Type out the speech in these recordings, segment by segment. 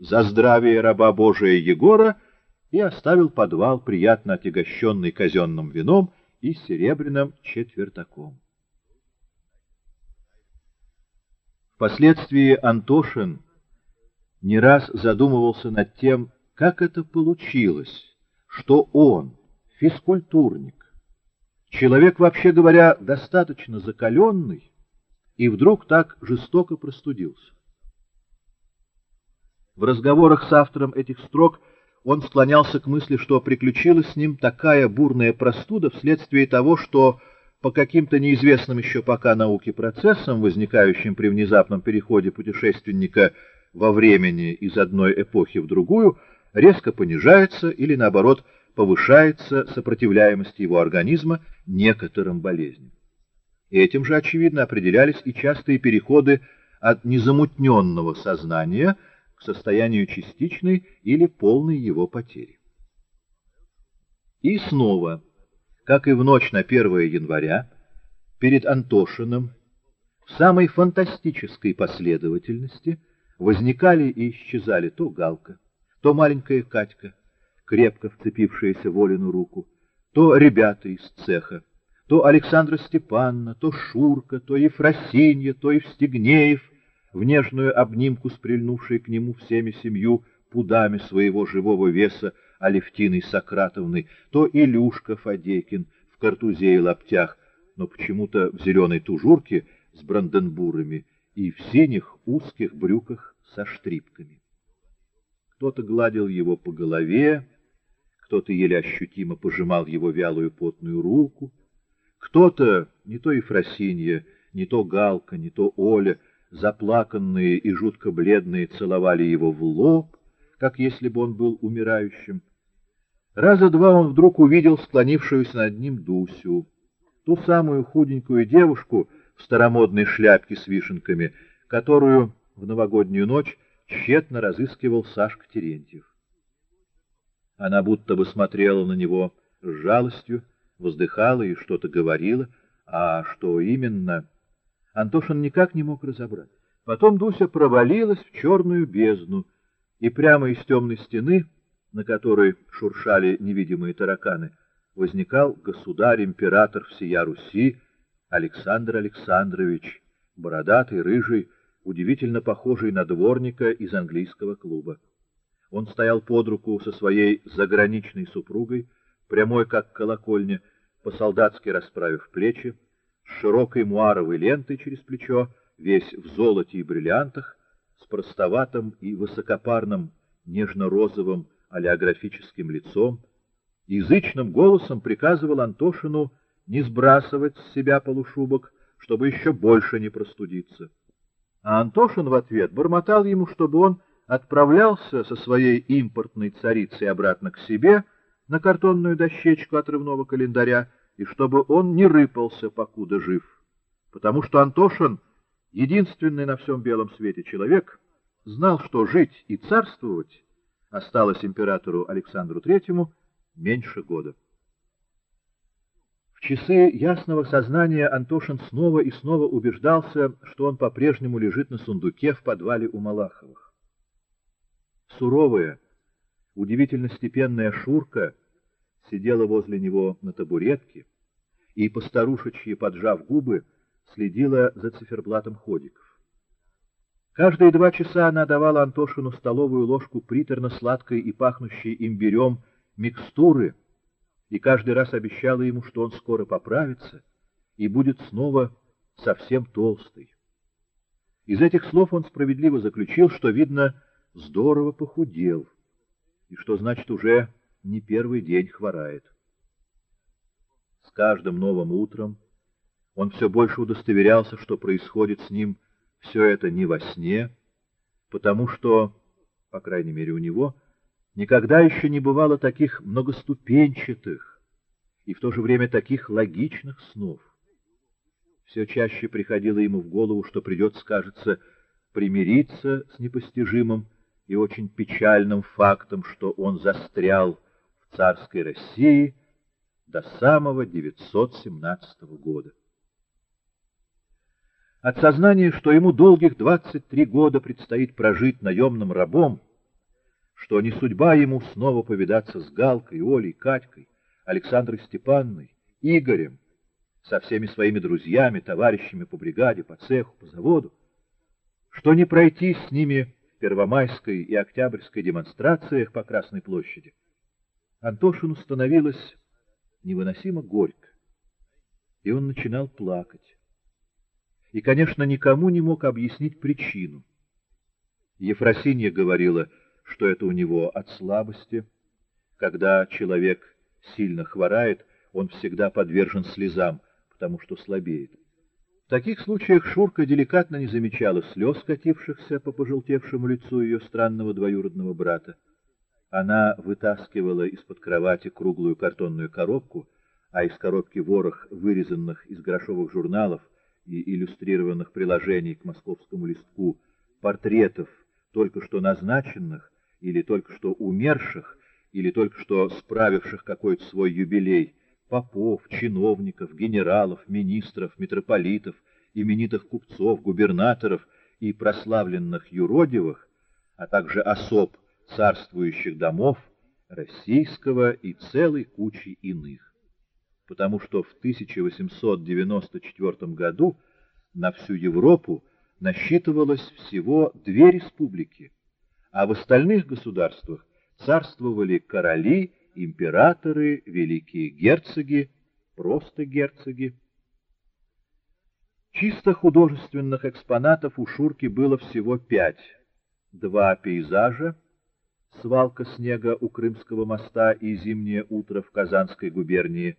за здравие раба Божия Егора и оставил подвал, приятно отягощенный казенным вином и серебряным четвертаком. Впоследствии Антошин не раз задумывался над тем, как это получилось, что он, физкультурник, человек, вообще говоря, достаточно закаленный, и вдруг так жестоко простудился. В разговорах с автором этих строк он склонялся к мысли, что приключилась с ним такая бурная простуда вследствие того, что по каким-то неизвестным еще пока науке процессам, возникающим при внезапном переходе путешественника во времени из одной эпохи в другую, резко понижается или, наоборот, повышается сопротивляемость его организма некоторым болезням. Этим же, очевидно, определялись и частые переходы от незамутненного сознания к состоянию частичной или полной его потери. И снова, как и в ночь на 1 января, перед Антошиным в самой фантастической последовательности возникали и исчезали то Галка, то маленькая Катька, крепко вцепившаяся в Олину руку, то ребята из цеха, то Александра Степановна, то Шурка, то Ефросинья, то Евстигнеев, в нежную обнимку с прильнувшей к нему всеми семью пудами своего живого веса Алевтиной Сократовной, то Илюшка Фадейкин в картузе и лаптях, но почему-то в зеленой тужурке с бранденбурами и в синих узких брюках со штрипками. Кто-то гладил его по голове, кто-то еле ощутимо пожимал его вялую потную руку, кто-то, не то Ефросинья, не то Галка, не то Оля, заплаканные и жутко бледные, целовали его в лоб, как если бы он был умирающим. Раза два он вдруг увидел склонившуюся над ним Дусю, ту самую худенькую девушку в старомодной шляпке с вишенками, которую в новогоднюю ночь тщетно разыскивал Сашка Терентьев. Она будто бы смотрела на него с жалостью, воздыхала и что-то говорила, а что именно, Антошин никак не мог разобрать. Потом Дуся провалилась в черную бездну, и прямо из темной стены, на которой шуршали невидимые тараканы, возникал государь-император всея Руси Александр Александрович, бородатый, рыжий, удивительно похожий на дворника из английского клуба. Он стоял под руку со своей заграничной супругой, прямой как колокольня, по-солдатски расправив плечи, широкой муаровой лентой через плечо, весь в золоте и бриллиантах, с простоватым и высокопарным нежно-розовым олеографическим лицом, язычным голосом приказывал Антошину не сбрасывать с себя полушубок, чтобы еще больше не простудиться. А Антошин в ответ бормотал ему, чтобы он отправлялся со своей импортной царицей обратно к себе на картонную дощечку отрывного календаря, и чтобы он не рыпался, покуда жив. Потому что Антошин, единственный на всем белом свете человек, знал, что жить и царствовать осталось императору Александру Третьему меньше года. В часы ясного сознания Антошин снова и снова убеждался, что он по-прежнему лежит на сундуке в подвале у Малаховых суровая, удивительно степенная Шурка сидела возле него на табуретке и, постарушечьи поджав губы, следила за циферблатом ходиков. Каждые два часа она давала Антошину столовую ложку приторно-сладкой и пахнущей имбирем микстуры, и каждый раз обещала ему, что он скоро поправится и будет снова совсем толстый. Из этих слов он справедливо заключил, что, видно, здорово похудел, и что значит уже не первый день хворает. С каждым новым утром он все больше удостоверялся, что происходит с ним все это не во сне, потому что, по крайней мере у него, никогда еще не бывало таких многоступенчатых и в то же время таких логичных снов. Все чаще приходило ему в голову, что придется, кажется, примириться с непостижимым, и очень печальным фактом, что он застрял царской России до самого 917 года. От сознания, что ему долгих 23 года предстоит прожить наемным рабом, что не судьба ему снова повидаться с Галкой, Олей, Катькой, Александрой Степанной, Игорем, со всеми своими друзьями, товарищами по бригаде, по цеху, по заводу, что не пройти с ними первомайской и октябрьской демонстрациях по Красной площади. Антошину становилось невыносимо горько, и он начинал плакать. И, конечно, никому не мог объяснить причину. Ефросинья говорила, что это у него от слабости. Когда человек сильно хворает, он всегда подвержен слезам, потому что слабеет. В таких случаях Шурка деликатно не замечала слез, катившихся по пожелтевшему лицу ее странного двоюродного брата. Она вытаскивала из-под кровати круглую картонную коробку, а из коробки ворох вырезанных из грошовых журналов и иллюстрированных приложений к московскому листку портретов только что назначенных или только что умерших или только что справивших какой-то свой юбилей попов, чиновников, генералов, министров, митрополитов, именитых купцов, губернаторов и прославленных юродивых, а также особ царствующих домов, российского и целой кучи иных. Потому что в 1894 году на всю Европу насчитывалось всего две республики, а в остальных государствах царствовали короли императоры, великие герцоги, просто герцоги. Чисто художественных экспонатов у Шурки было всего пять. Два пейзажа, свалка снега у Крымского моста и зимнее утро в Казанской губернии,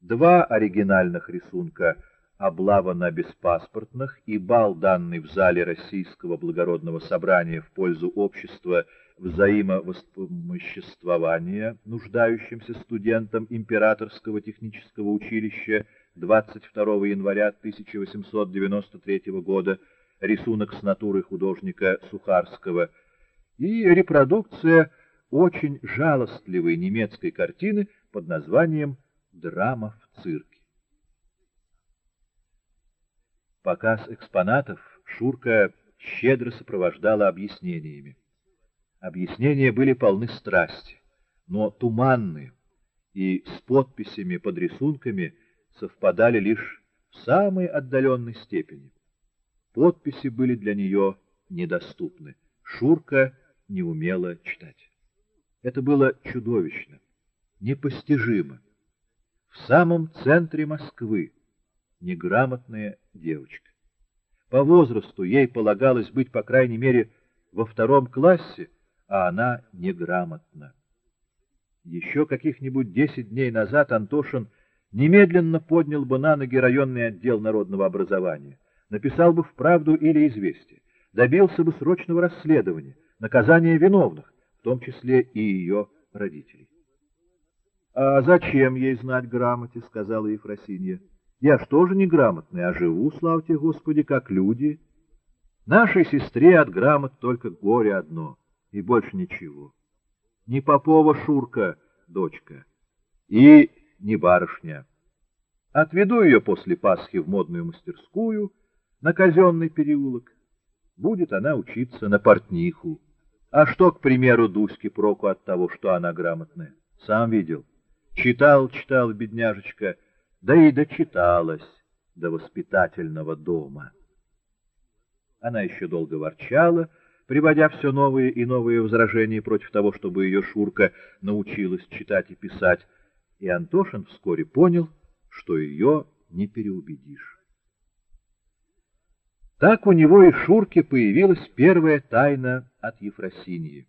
два оригинальных рисунка «Облава на беспаспортных» и бал, данный в зале Российского благородного собрания в пользу общества взаимовоспомоществования нуждающимся студентам Императорского технического училища 22 января 1893 года, рисунок с натуры художника Сухарского и репродукция очень жалостливой немецкой картины под названием «Драма в цирке». Показ экспонатов Шурка щедро сопровождала объяснениями. Объяснения были полны страсти, но туманные, и с подписями под рисунками совпадали лишь в самой отдаленной степени. Подписи были для нее недоступны. Шурка не умела читать. Это было чудовищно, непостижимо. В самом центре Москвы неграмотная девочка. По возрасту ей полагалось быть, по крайней мере, во втором классе, а она неграмотна. Еще каких-нибудь десять дней назад Антошин немедленно поднял бы на ноги районный отдел народного образования, написал бы в «Правду» или «Известие», добился бы срочного расследования, наказания виновных, в том числе и ее родителей. — А зачем ей знать грамоте? — сказала Ефросинья. — Я ж тоже неграмотный, а живу, славьте Господи, как люди. Нашей сестре от грамот только горе одно — и больше ничего. Не Попова Шурка, дочка, и не барышня. Отведу ее после Пасхи в модную мастерскую на казенный переулок. Будет она учиться на портниху. А что, к примеру, Дуське проку от того, что она грамотная? Сам видел. Читал, читал, бедняжечка, да и дочиталась до воспитательного дома. Она еще долго ворчала, приводя все новые и новые возражения против того, чтобы ее Шурка научилась читать и писать, и Антошин вскоре понял, что ее не переубедишь. Так у него и Шурке появилась первая тайна от Ефросиньи.